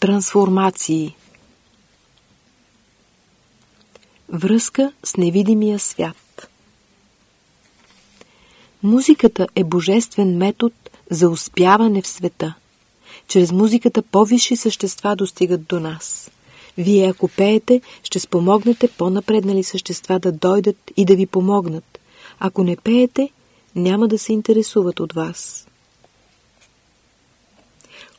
Трансформации Връзка с невидимия свят Музиката е божествен метод за успяване в света. Чрез музиката по-висши същества достигат до нас. Вие, ако пеете, ще спомогнете по-напреднали същества да дойдат и да ви помогнат. Ако не пеете, няма да се интересуват от вас.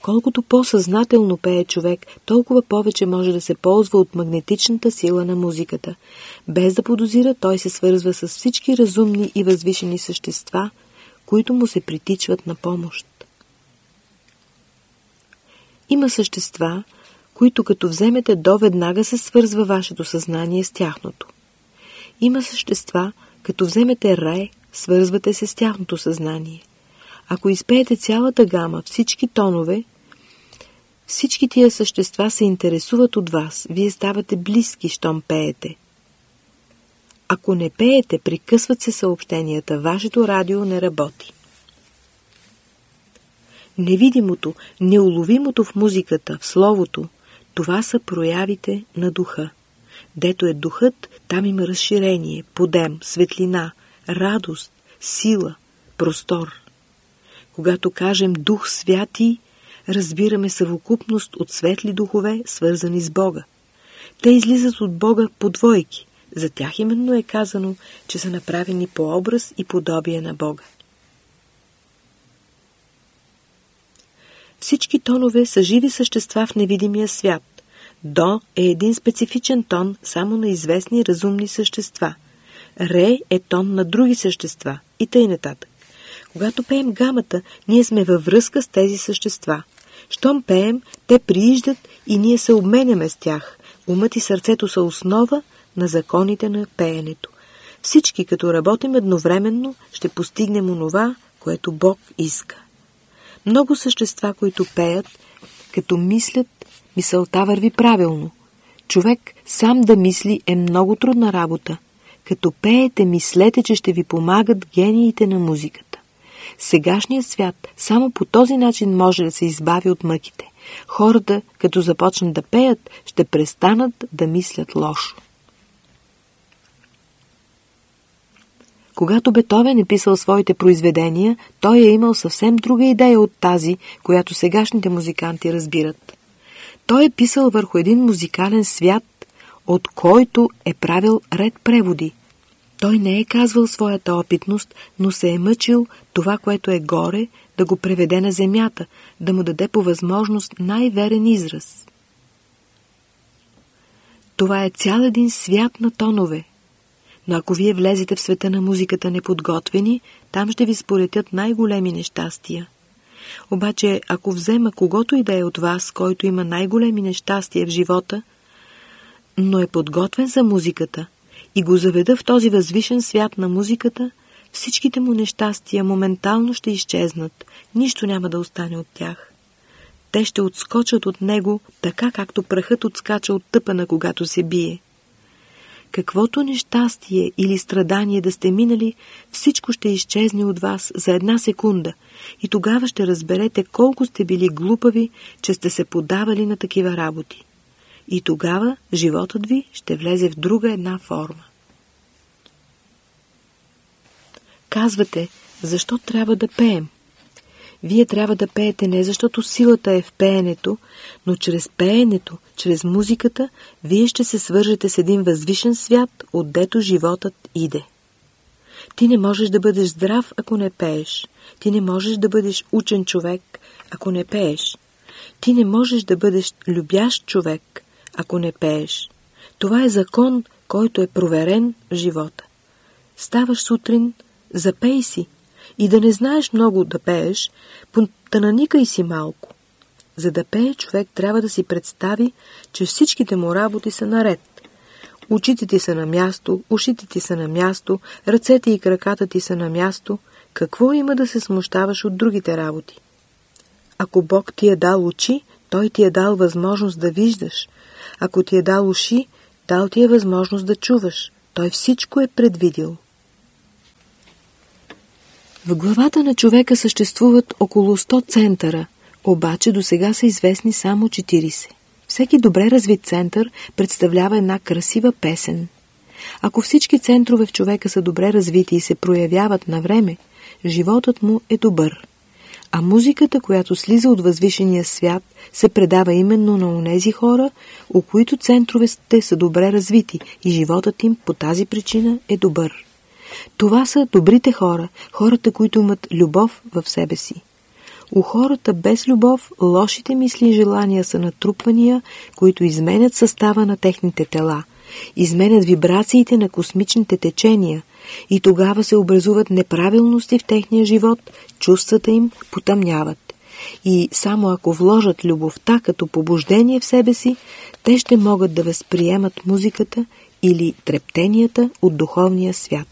Колкото по-съзнателно пее човек, толкова повече може да се ползва от магнетичната сила на музиката. Без да подозира, той се свързва с всички разумни и възвишени същества, които му се притичват на помощ. Има същества, които като вземете до веднага се свързва вашето съзнание с тяхното. Има същества, като вземете рай, свързвате се с тяхното съзнание. Ако изпеете цялата гама, всички тонове, всички тия същества се интересуват от вас. Вие ставате близки, щом пеете. Ако не пеете, прекъсват се съобщенията. Вашето радио не работи. Невидимото, неуловимото в музиката, в словото, това са проявите на духа. Дето е духът, там има разширение, подем, светлина, радост, сила, простор. Когато кажем Дух Святи, разбираме съвокупност от светли духове, свързани с Бога. Те излизат от Бога по двойки. За тях именно е казано, че са направени по образ и подобие на Бога. Всички тонове са живи същества в невидимия свят. До е един специфичен тон само на известни разумни същества. Ре е тон на други същества и тъй нататък. Когато пеем гамата, ние сме във връзка с тези същества. Щом пеем, те прииждат и ние се обменяме с тях. Умът и сърцето са основа на законите на пеенето. Всички, като работим едновременно, ще постигнем онова, което Бог иска. Много същества, които пеят, като мислят, мисълта върви правилно. Човек сам да мисли е много трудна работа. Като пеете, мислете, че ще ви помагат гениите на музиката. Сегашният свят само по този начин може да се избави от мъките. Хората, като започнат да пеят, ще престанат да мислят лошо. Когато Бетовен е писал своите произведения, той е имал съвсем друга идея от тази, която сегашните музиканти разбират. Той е писал върху един музикален свят, от който е правил ред преводи. Той не е казвал своята опитност, но се е мъчил това, което е горе, да го преведе на земята, да му даде по възможност най-верен израз. Това е цял един свят на тонове, но ако вие влезете в света на музиката неподготвени, там ще ви споретят най-големи нещастия. Обаче, ако взема когото и да е от вас, който има най-големи нещастия в живота, но е подготвен за музиката и го заведа в този възвишен свят на музиката, всичките му нещастия моментално ще изчезнат, нищо няма да остане от тях. Те ще отскочат от него, така както прахът отскача от тъпана, когато се бие. Каквото нещастие или страдание да сте минали, всичко ще изчезне от вас за една секунда и тогава ще разберете колко сте били глупави, че сте се подавали на такива работи. И тогава животът ви ще влезе в друга една форма. Казвате, защо трябва да пеем? Вие трябва да пеете не защото силата е в пеенето, но чрез пеенето, чрез музиката, вие ще се свържете с един възвишен свят, отдето животът иде. Ти не можеш да бъдеш здрав, ако не пееш. Ти не можеш да бъдеш учен човек, ако не пееш. Ти не можеш да бъдеш любящ човек, ако не пееш. Това е закон, който е проверен в живота. Ставаш сутрин, запей си, и да не знаеш много да пееш, потананикай си малко. За да пее човек трябва да си представи, че всичките му работи са наред. Очите ти са на място, ушите ти са на място, ръцете и краката ти са на място. Какво има да се смущаваш от другите работи? Ако Бог ти е дал очи, Той ти е дал възможност да виждаш. Ако ти е дал уши, дал ти е възможност да чуваш. Той всичко е предвидил. В главата на човека съществуват около 100 центъра, Обаче до сега са известни само 40. Всеки добре развит център представлява една красива песен. Ако всички центрове в човека са добре развити и се проявяват на време, животът му е добър. А музиката, която слиза от възвишения свят, се предава именно на онези хора, у които центровете са добре развити и животът им по тази причина е добър. Това са добрите хора, хората, които имат любов в себе си. У хората без любов лошите мисли и желания са натрупвания, които изменят състава на техните тела, изменят вибрациите на космичните течения и тогава се образуват неправилности в техния живот, чувствата им потъмняват. И само ако вложат любовта като побуждение в себе си, те ще могат да възприемат музиката или трептенията от духовния свят.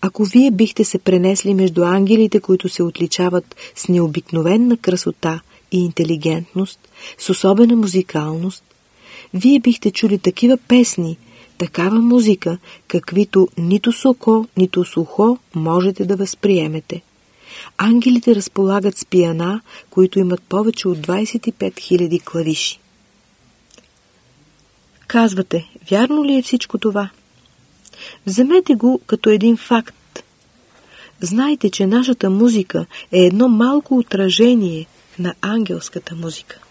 Ако вие бихте се пренесли между ангелите, които се отличават с необикновенна красота и интелигентност, с особена музикалност, вие бихте чули такива песни, такава музика, каквито нито с око, нито с ухо можете да възприемете. Ангелите разполагат с пиана, които имат повече от 25 000 клавиши. Казвате, вярно ли е всичко това? Вземете го като един факт. Знайте, че нашата музика е едно малко отражение на ангелската музика.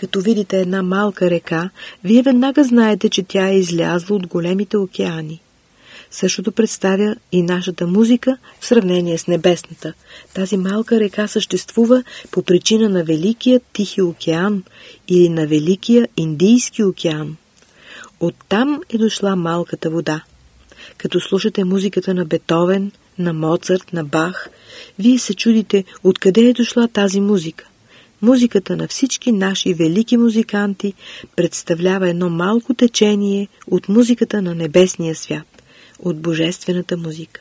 Като видите една малка река, вие веднага знаете, че тя е излязла от големите океани. Същото представя и нашата музика в сравнение с небесната. Тази малка река съществува по причина на Великия Тихи океан или на Великия Индийски океан. Оттам е дошла малката вода. Като слушате музиката на Бетовен, на Моцарт, на Бах, вие се чудите откъде е дошла тази музика. Музиката на всички наши велики музиканти представлява едно малко течение от музиката на небесния свят, от божествената музика.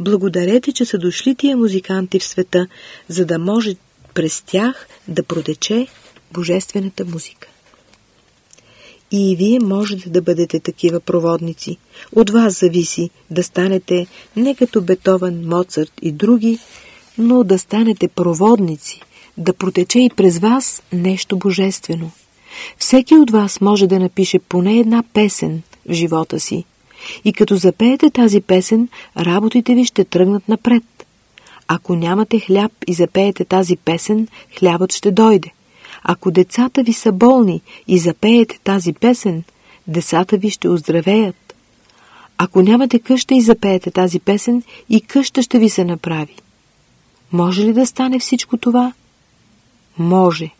Благодарете, че са дошли тия музиканти в света, за да може през тях да протече божествената музика. И вие можете да бъдете такива проводници. От вас зависи да станете не като Бетовен, Моцарт и други, но да станете проводници, да протече и през вас нещо божествено. Всеки от вас може да напише поне една песен в живота си. И като запеете тази песен, работите ви ще тръгнат напред. Ако нямате хляб и запеете тази песен, хлябът ще дойде. Ако децата ви са болни и запеете тази песен, децата ви ще оздравеят. Ако нямате къща и запеете тази песен, и къща ще ви се направи. Може ли да стане всичко това? Може.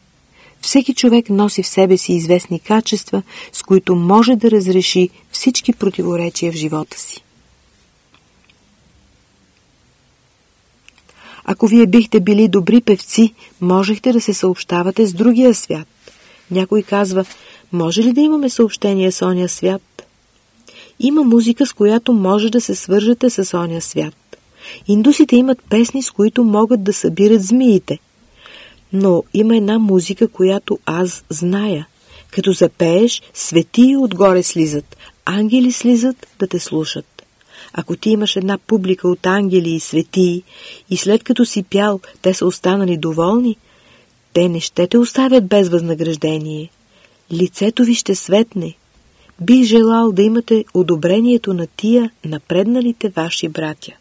Всеки човек носи в себе си известни качества, с които може да разреши всички противоречия в живота си. Ако вие бихте били добри певци, можехте да се съобщавате с другия свят. Някой казва, може ли да имаме съобщение с оня свят? Има музика, с която може да се свържете с оня свят. Индусите имат песни, с които могат да събират змиите. Но има една музика, която аз зная. Като запееш, светии отгоре слизат, ангели слизат да те слушат. Ако ти имаш една публика от ангели и светии и след като си пял, те са останали доволни, те не ще те оставят без възнаграждение. Лицето ви ще светне. Бих желал да имате одобрението на тия напредналите ваши братя.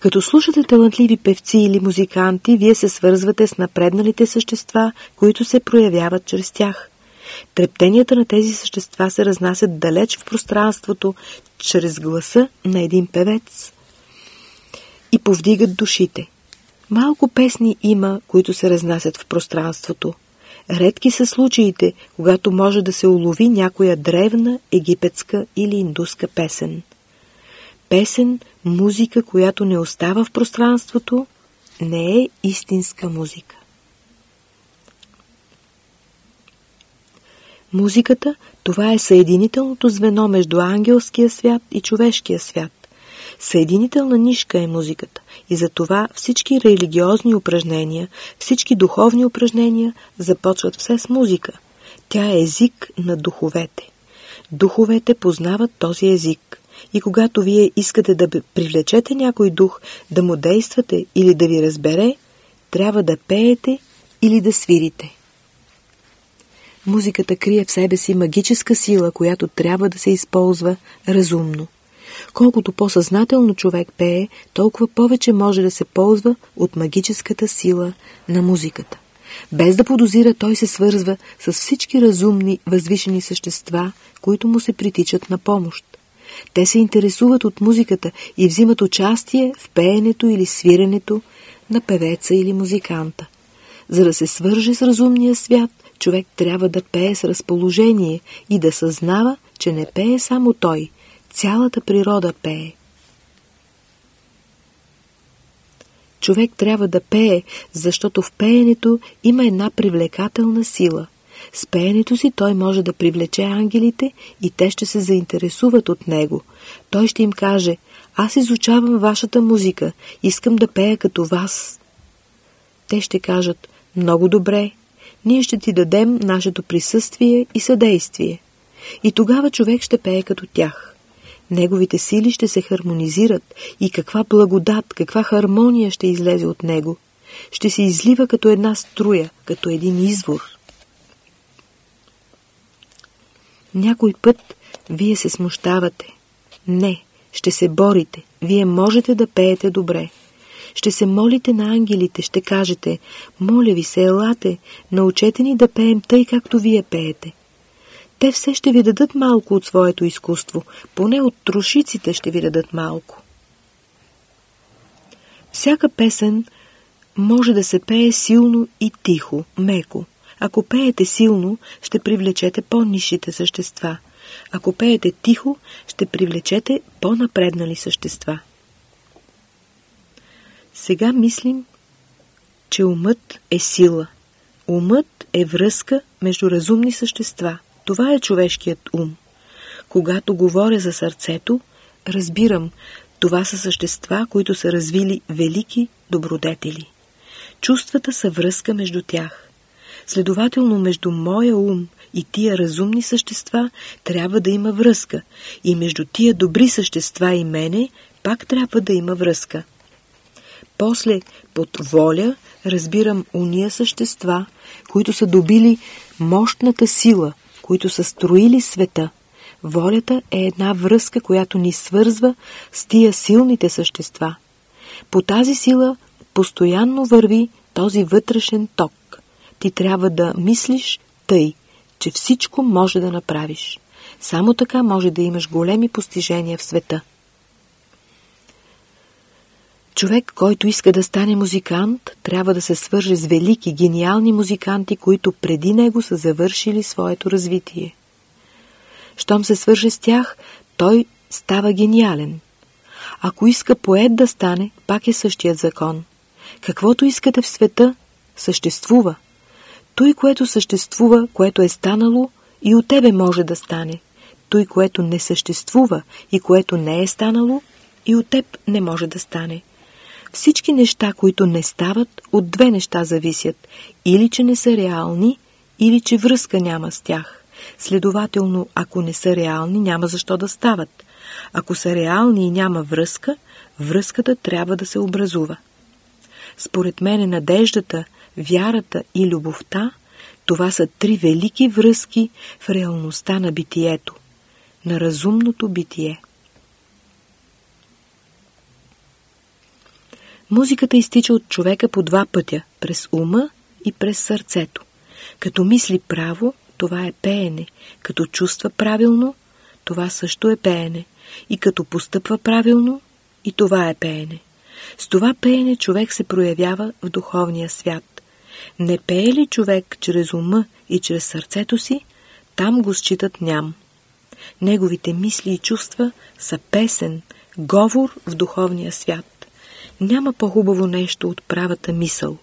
Като слушате талантливи певци или музиканти, вие се свързвате с напредналите същества, които се проявяват чрез тях. Трептенията на тези същества се разнасят далеч в пространството, чрез гласа на един певец и повдигат душите. Малко песни има, които се разнасят в пространството. Редки са случаите, когато може да се улови някоя древна египетска или индуска песен. Песен, музика, която не остава в пространството, не е истинска музика. Музиката – това е съединителното звено между ангелския свят и човешкия свят. Съединителна нишка е музиката и затова всички религиозни упражнения, всички духовни упражнения започват все с музика. Тя е език на духовете. Духовете познават този език. И когато вие искате да привлечете някой дух, да му действате или да ви разбере, трябва да пеете или да свирите. Музиката крие в себе си магическа сила, която трябва да се използва разумно. Колкото по-съзнателно човек пее, толкова повече може да се ползва от магическата сила на музиката. Без да подозира, той се свързва с всички разумни, възвишени същества, които му се притичат на помощ. Те се интересуват от музиката и взимат участие в пеенето или свиренето на певеца или музиканта. За да се свърже с разумния свят, човек трябва да пее с разположение и да съзнава, че не пее само той, цялата природа пее. Човек трябва да пее, защото в пеенето има една привлекателна сила. С пеенето си той може да привлече ангелите и те ще се заинтересуват от него. Той ще им каже, аз изучавам вашата музика, искам да пея като вас. Те ще кажат, много добре, ние ще ти дадем нашето присъствие и съдействие. И тогава човек ще пее като тях. Неговите сили ще се хармонизират и каква благодат, каква хармония ще излезе от него. Ще се излива като една струя, като един извор. Някой път вие се смущавате. Не, ще се борите. Вие можете да пеете добре. Ще се молите на ангелите, ще кажете, моля ви се, елате, научете ни да пеем тъй, както вие пеете. Те все ще ви дадат малко от своето изкуство, поне от трошиците ще ви дадат малко. Всяка песен може да се пее силно и тихо, меко. Ако пеете силно, ще привлечете по-нишите същества. Ако пеете тихо, ще привлечете по-напреднали същества. Сега мислим, че умът е сила. Умът е връзка между разумни същества. Това е човешкият ум. Когато говоря за сърцето, разбирам, това са същества, които са развили велики добродетели. Чувствата са връзка между тях. Следователно, между моя ум и тия разумни същества трябва да има връзка. И между тия добри същества и мене пак трябва да има връзка. После под воля разбирам уния същества, които са добили мощната сила, които са строили света. Волята е една връзка, която ни свързва с тия силните същества. По тази сила постоянно върви този вътрешен ток. Ти трябва да мислиш тъй, че всичко може да направиш. Само така може да имаш големи постижения в света. Човек, който иска да стане музикант, трябва да се свърже с велики, гениални музиканти, които преди него са завършили своето развитие. Щом се свърже с тях, той става гениален. Ако иска поет да стане, пак е същият закон. Каквото искате в света, съществува. Той, което съществува, което е станало, и от тебе може да стане. Той, което не съществува и което не е станало, и от теб не може да стане. Всички неща, които не стават, от две неща зависят. Или, че не са реални, или, че връзка няма с тях. Следователно, ако не са реални, няма защо да стават. Ако са реални и няма връзка, връзката трябва да се образува. Според мене надеждата, вярата и любовта, това са три велики връзки в реалността на битието, на разумното битие. Музиката изтича от човека по два пътя – през ума и през сърцето. Като мисли право, това е пеене. Като чувства правилно, това също е пеене. И като постъпва правилно, и това е пеене. С това пеене човек се проявява в духовния свят. Не пее ли човек чрез ума и чрез сърцето си, там го считат ням. Неговите мисли и чувства са песен, говор в духовния свят. Няма по-хубаво нещо от правата мисъл.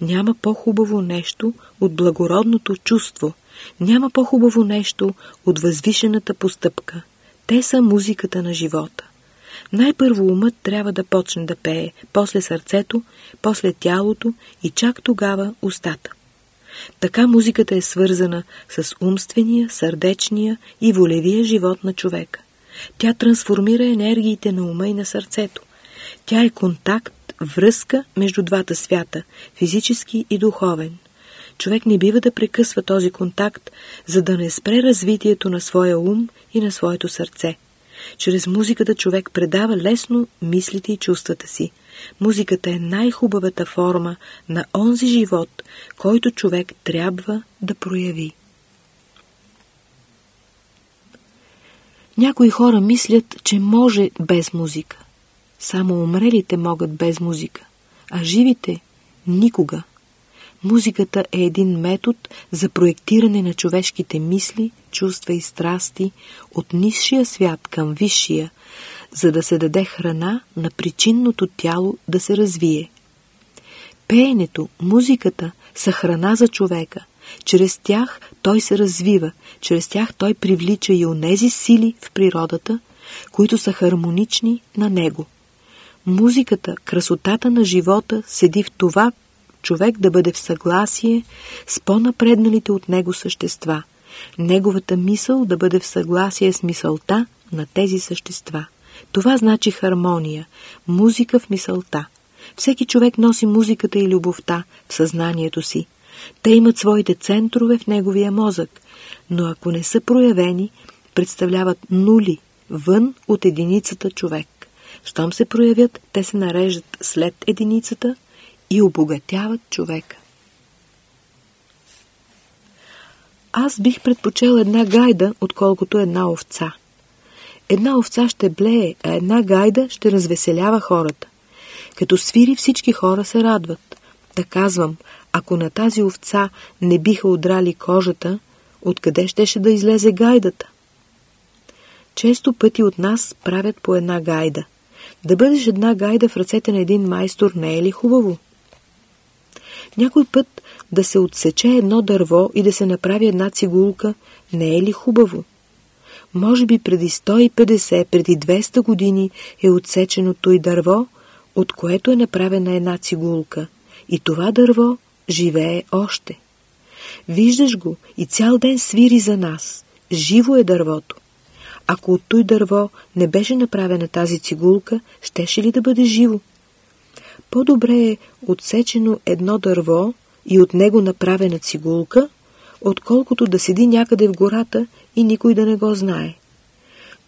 Няма по-хубаво нещо от благородното чувство. Няма по-хубаво нещо от възвишената постъпка. Те са музиката на живота. Най-първо умът трябва да почне да пее, после сърцето, после тялото и чак тогава устата. Така музиката е свързана с умствения, сърдечния и волевия живот на човека. Тя трансформира енергиите на ума и на сърцето. Тя е контакт, връзка между двата свята – физически и духовен. Човек не бива да прекъсва този контакт, за да не спре развитието на своя ум и на своето сърце. Чрез музиката човек предава лесно мислите и чувствата си. Музиката е най-хубавата форма на онзи живот, който човек трябва да прояви. Някои хора мислят, че може без музика. Само умрелите могат без музика, а живите – никога. Музиката е един метод за проектиране на човешките мисли, чувства и страсти от низшия свят към висшия, за да се даде храна на причинното тяло да се развие. Пеенето, музиката са храна за човека. Чрез тях той се развива, чрез тях той привлича и онези сили в природата, които са хармонични на него. Музиката, красотата на живота седи в това, човек да бъде в съгласие с по-напредналите от него същества, неговата мисъл да бъде в съгласие с мисълта на тези същества. Това значи хармония, музика в мисълта. Всеки човек носи музиката и любовта в съзнанието си. Те имат своите центрове в неговия мозък, но ако не са проявени, представляват нули вън от единицата човек. Щом се проявят, те се нареждат след единицата и обогатяват човека. Аз бих предпочел една гайда, отколкото една овца. Една овца ще блее, а една гайда ще развеселява хората. Като свири всички хора се радват. Да казвам, ако на тази овца не биха удрали кожата, откъде щеше да излезе гайдата? Често пъти от нас правят по една гайда. Да бъдеш една гайда в ръцете на един майстор не е ли хубаво? Някой път да се отсече едно дърво и да се направи една цигулка не е ли хубаво? Може би преди 150, преди 200 години е отсечено той дърво, от което е направена една цигулка. И това дърво живее още. Виждаш го и цял ден свири за нас. Живо е дървото. Ако от той дърво не беше направена тази цигулка, щеше ли да бъде живо? По-добре е отсечено едно дърво и от него направена цигулка, отколкото да седи някъде в гората и никой да не го знае.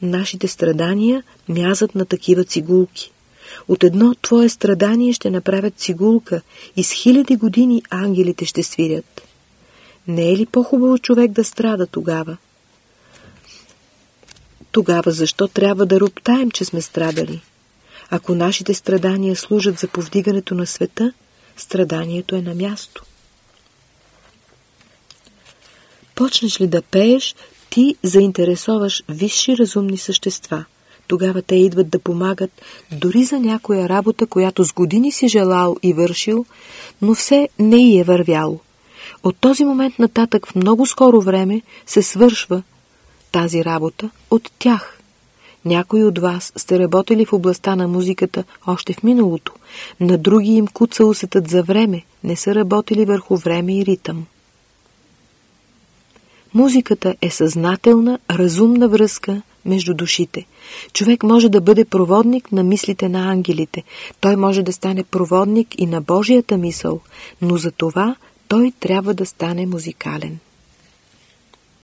Нашите страдания мязат на такива цигулки. От едно твое страдание ще направят цигулка и с хиляди години ангелите ще свирят. Не е ли по-хубаво човек да страда тогава? Тогава защо трябва да роптаем, че сме страдали? Ако нашите страдания служат за повдигането на света, страданието е на място. Почнеш ли да пееш, ти заинтересоваш висши разумни същества. Тогава те идват да помагат дори за някоя работа, която с години си желал и вършил, но все не й е вървяло. От този момент нататък в много скоро време се свършва тази работа от тях. Някои от вас сте работили в областта на музиката още в миналото, на други им куца усетът за време, не са работили върху време и ритъм. Музиката е съзнателна, разумна връзка между душите. Човек може да бъде проводник на мислите на ангелите. Той може да стане проводник и на Божията мисъл, но за това той трябва да стане музикален.